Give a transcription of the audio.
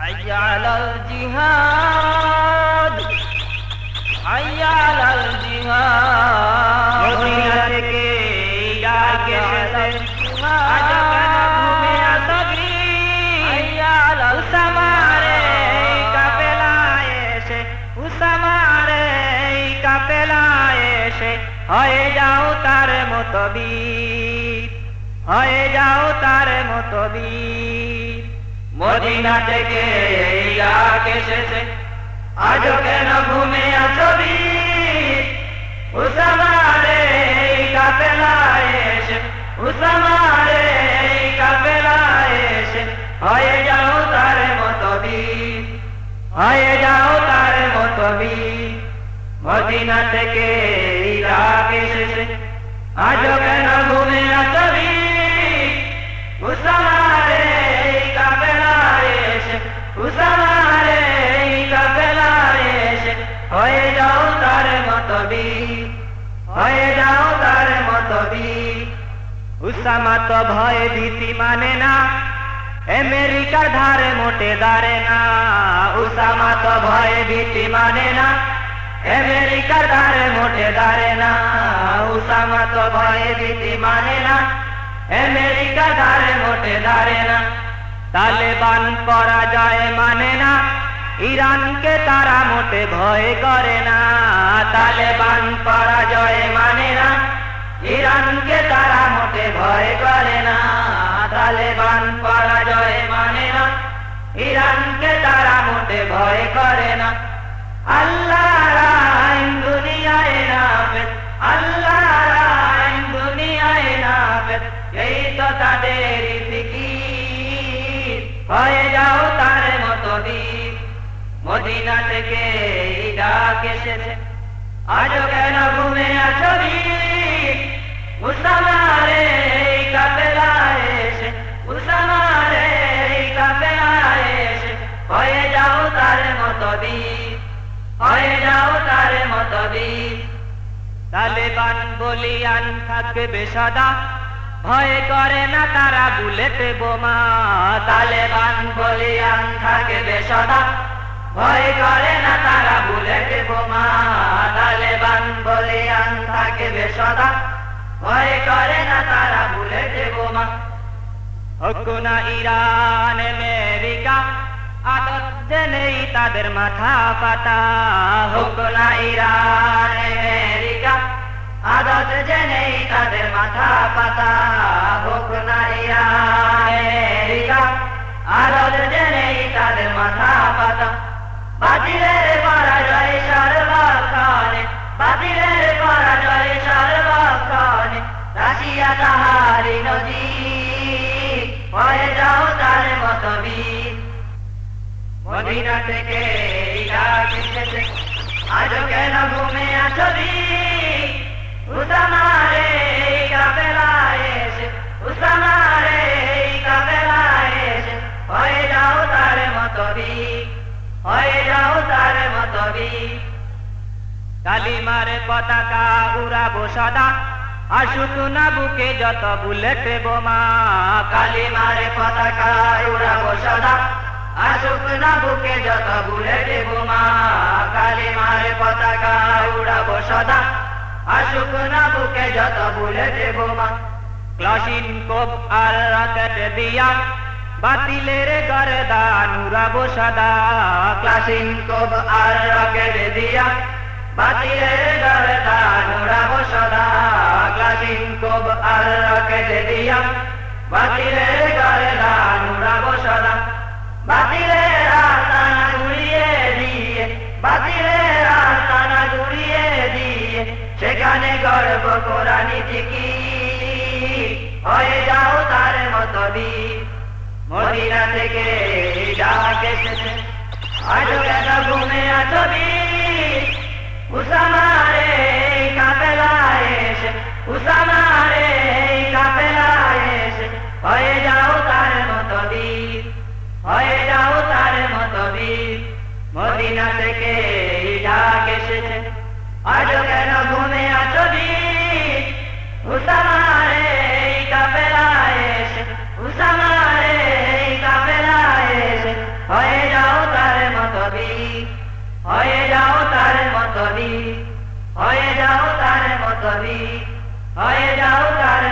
حي على الجهاد حي على الجهاد Medina থেকে ডাক এসেছে আজ কেন ঘুমে আসবি উসামারে কাপেলায় এসে উসামারে কাপেলায় এসে হয়ে যাও তার মতো বীর হয়ে যাও তার মতো বীর মদিনা থেকে এই এসেছে। আজ কেন ঘুমে আসবি উসামারে কাপেলায় এসে, উসামারে এসে, হয়ে যাও তার মতো বীর হয়ে যাও তার মতো বীর মদিনা থেকে ইরাক এসেছে আজ কেন ঘুমে আসবি উসামারে উসামা তো ভয় ভীতি মানে না। আমেরিকার ধারে মোটে দাঁড়ে না। উসামা তো ভয় ভীতি মানে না। আমেরিকার ধারে মোটে দাঁড়ে না। উসামা তো ভয় ভীতি মানে না। আমেরিকার ধারে মোটে দাঁড়ে না। তালেবান পরাজয় মানে না। ইরানকে তারা মোটে ভয় করে না। তালেবান পরাজয় মানে না। তারা মোটে ভয় করে না। আল্লাহ এই তো তাদের ফিকির হয়ে যাও তার মতো দ্বীপ মদিনা থেকে ডাক এসেছে। আজ কেন ঘুমে আছবি তালেবান বলিয়ান থাকবে সদা। ভয় করে না তারা বুলেট বোমা। তালেবান বলিয়ান থাকবে সদা। ভয় করে না তারা বুলেট বোমা। তালেবান বলিয়ান থাকবে সদা। ভয় করে না তারা বুলেট বোমা। হোক না ইরান, আমেরিকা। আদত জেনেই তাদের মাথা পাতা। হোক না ইরান, আমেরিকা, আদত জেনেই তাদের মাথা পাতা। হোক না মদিনা থেকে ইরাক এসেছে আজ কেন হয়ে যাও তার মতো বীর হয়ে যাও তার মতো বীর কালিমার পতাকা উড়াবো সদা, আসুক না বুকে যত বুলেট বোমা। কালিমার পতাকা উড়াবো সদা আসুক না বুকে যত বুলেট বোমা কালিমার পতাকা উড়াবো সদা আসুক না বুকে যত বুলেট বোমা ক্লাসিন কোপ আর রকেট দিয়া বাতিলের গরদান উড়াবো সদা। ক্লাসিন কোপ আর রকেট দিয়া বাতিলের গরদান উড়াবো সদা। ক্লাসিন কোপ আর রকেট দিয়া বাতিলের গর্ব কোরআনি কি হয়ে যাও তার মতো মদিনা থেকে ডাক এসেছে আজ কেন ঘুমে আসবি উসামারে মদিনা থেকে ডাক এসেছে আজ কেন ঘুমে আসবি উসামারে কাপেলায় এসে উসামারে কাপেলায় এসে হয়ে যাও তার মতো বীর হয়ে যাও তার মতো বীর হয়ে যাও তার মতো বীর হয়ে যাও তার